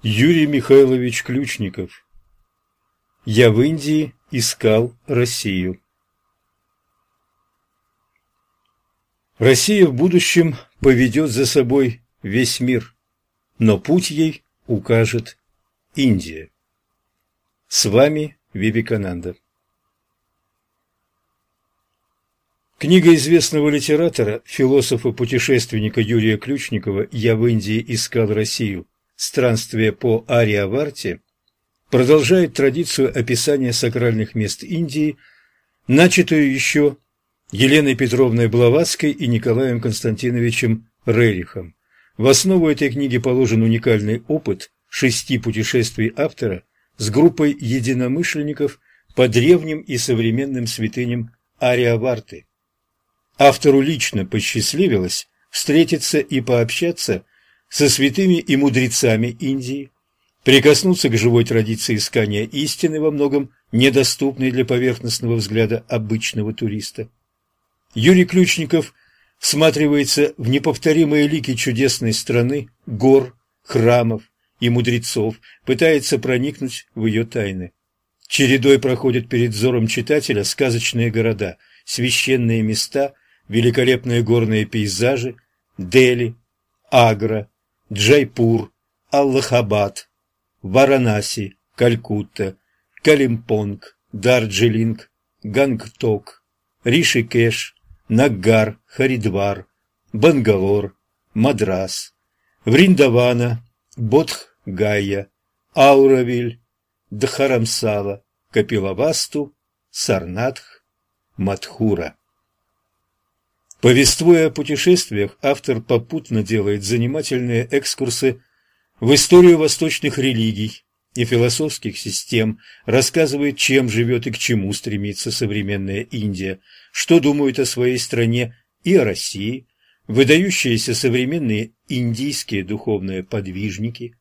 Юрий Михайлович Ключников Я в Индии искал Россию. Россия в будущем поведет за собой весь мир, но путь ей укажет Индия. С вами Вивекананда. Книга известного литератора, философа-путешественника Юрия Ключникова «Я в Индии искал Россию» «Странствие по Ариаварте» продолжает традицию описания сакральных мест Индии, начатую еще Еленой Петровной Блаватской и Николаем Константиновичем Рерихом. В основу этой книги положен уникальный опыт шести путешествий автора с группой единомышленников по древним и современным святыням Ариаварты. Автору лично посчастливилось встретиться и пообщаться со святыми и мудрецами Индии, прикоснуться к живой традиции искания истины во многом недоступной для поверхностного взгляда обычного туриста. Юрий Ключников всматривается в неповторимые лики чудесной страны, гор, храмов и мудрецов, пытается проникнуть в ее тайны. Чередой проходят перед взором читателя сказочные города, священные места, великолепные горные пейзажи, Дели, Агра, Джайпур, Аллахабад, Варанаси, Калькутта, Калимпонг, Дарджилинг, Гангток, Ришикеш, Наггар, Харидвар, Бангалор, Мадрас, Вриндавана, Бодх-Гайя, Ауравиль, Дхарамсала, Капилавасту, Сарнатх, Матхура. Повествуя о путешествиях, автор попутно делает занимательные экскурсы в историю восточных религий и философских систем, рассказывает, чем живет и к чему стремится современная Индия, что думают о своей стране и о России, выдающиеся современные индийские духовные подвижники,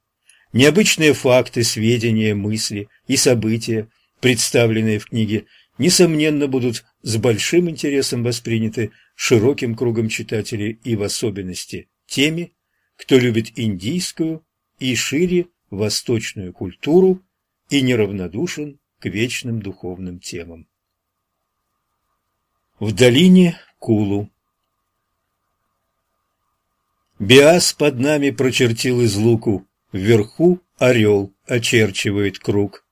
необычные факты, сведения, мысли и события, представленные в книге, несомненно, будут с большим интересом восприняты широким кругом читателей и в особенности теми, кто любит индийскую и шире восточную культуру и неравнодушен к вечным духовным темам. В долине Кулу Биас под нами прочертил из луку, вверху орел очерчивает круг.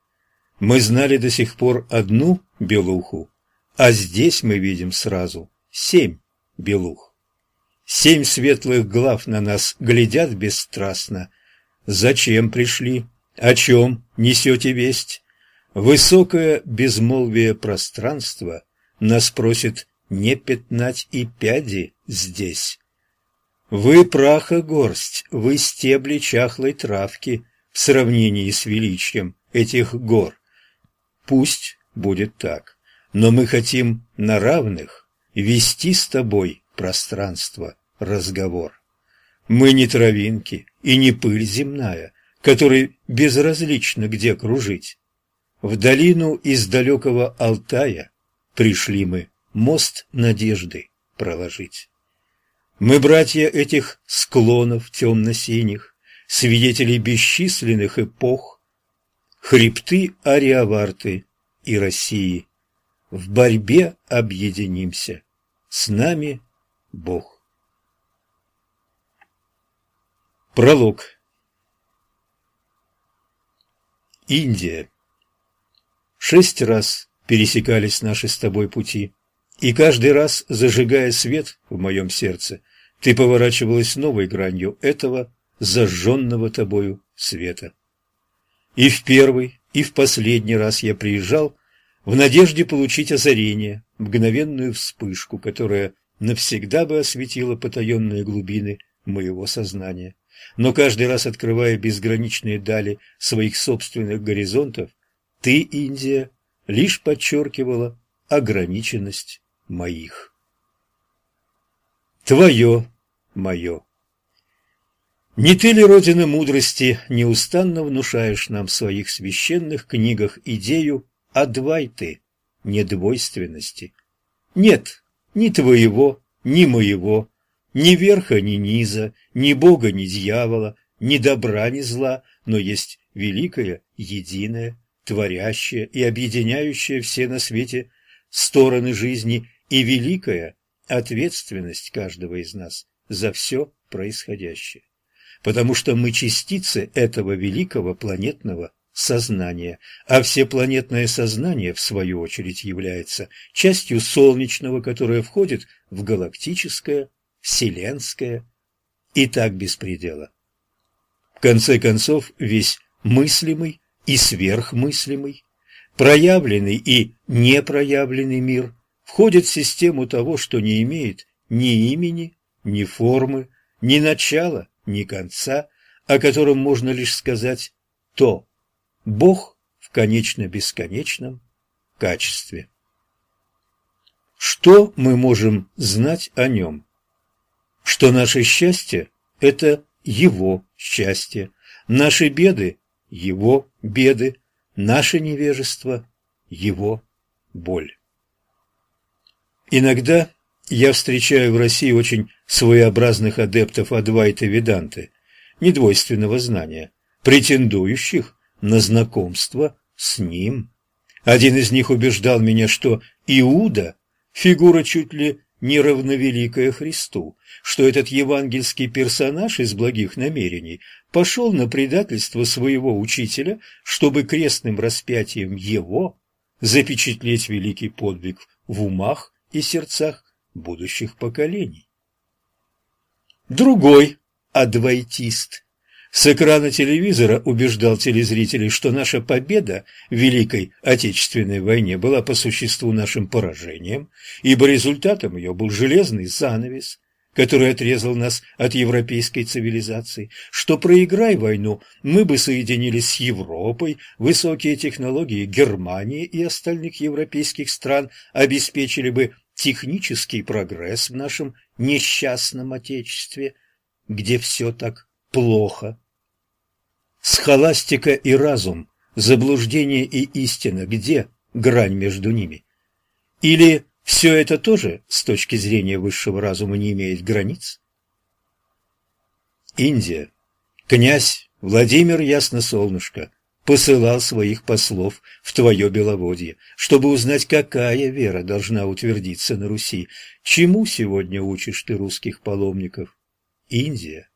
Мы знали до сих пор одну белуху, а здесь мы видим сразу семь белух. Семь светлых глав на нас глядят бесстрастно. Зачем пришли? О чем несете весть? Высокое безмолвие пространства нас просит не пятнать и пяди здесь. Вы праха горсть, вы стебли чахлой травки в сравнении с величием этих гор. Пусть будет так, но мы хотим на равных вести с тобой пространство, разговор. Мы не травинки и не пыль земная, которой безразлично где кружить. В долину из далекого Алтая пришли мы мост надежды проложить. Мы братья этих склонов темно-синих, свидетели бесчисленных эпох, хребты Ариаварты и России. В борьбе объединимся, с нами Бог. Пролог Индия Шесть раз пересекались наши с тобой пути, и каждый раз, зажигая свет в моем сердце, ты поворачивалась новой гранью этого зажженного тобою света. И в первый, и в последний раз я приезжал в надежде получить озарение, мгновенную вспышку, которая навсегда бы осветила потаенные глубины моего сознания. Но каждый раз открывая безграничные дали своих собственных горизонтов, ты, Индия, лишь подчеркивала ограниченность моих. Твое, мое. Не ты ли, Родина мудрости, неустанно внушаешь нам в своих священных книгах идею Адвайты, недвойственности. Нет ни твоего, ни моего, ни верха, ни низа, ни бога, ни дьявола, ни добра, ни зла, но есть великое, единое, творящее и объединяющее все на свете стороны жизни и великая ответственность каждого из нас за все происходящее. Потому что мы частицы этого великого планетного сознания, а всепланетное сознание, в свою очередь, является частью солнечного, которое входит в галактическое, вселенское и так без предела. В конце концов, весь мыслимый и сверхмыслимый, проявленный и непроявленный мир входит в систему того, что не имеет ни имени, ни формы, ни начала, ни конца, о котором можно лишь сказать «то». Бог в конечно-бесконечном качестве. Что мы можем знать о нем? Что наше счастье – это его счастье, наши беды – его беды, наше невежество – его боль. Иногда я встречаю в России очень своеобразных адептов Адвайта Веданты, недвойственного знания, претендующих на знакомство с ним. Один из них убеждал меня, что Иуда – фигура чуть ли не равновеликая Христу, что этот евангельский персонаж из благих намерений пошел на предательство своего учителя, чтобы крестным распятием его запечатлеть великий подвиг в умах и сердцах будущих поколений. Другой адвайтист с экрана телевизора убеждал телезрителей, что наша победа в Великой Отечественной войне была по существу нашим поражением, ибо результатом ее был железный занавес, который отрезал нас от европейской цивилизации, что проиграй войну, мы бы соединились с Европой, высокие технологии Германии и остальных европейских стран обеспечили бы технический прогресс в нашем несчастном Отечестве, где все так плохо. Схоластика и разум, заблуждение и истина, где грань между ними? Или все это тоже с точки зрения высшего разума не имеет границ? Индия. Князь Владимир Ясносолнышко посылал своих послов в твое Беловодье, чтобы узнать, какая вера должна утвердиться на Руси. Чему сегодня учишь ты русских паломников? Индия.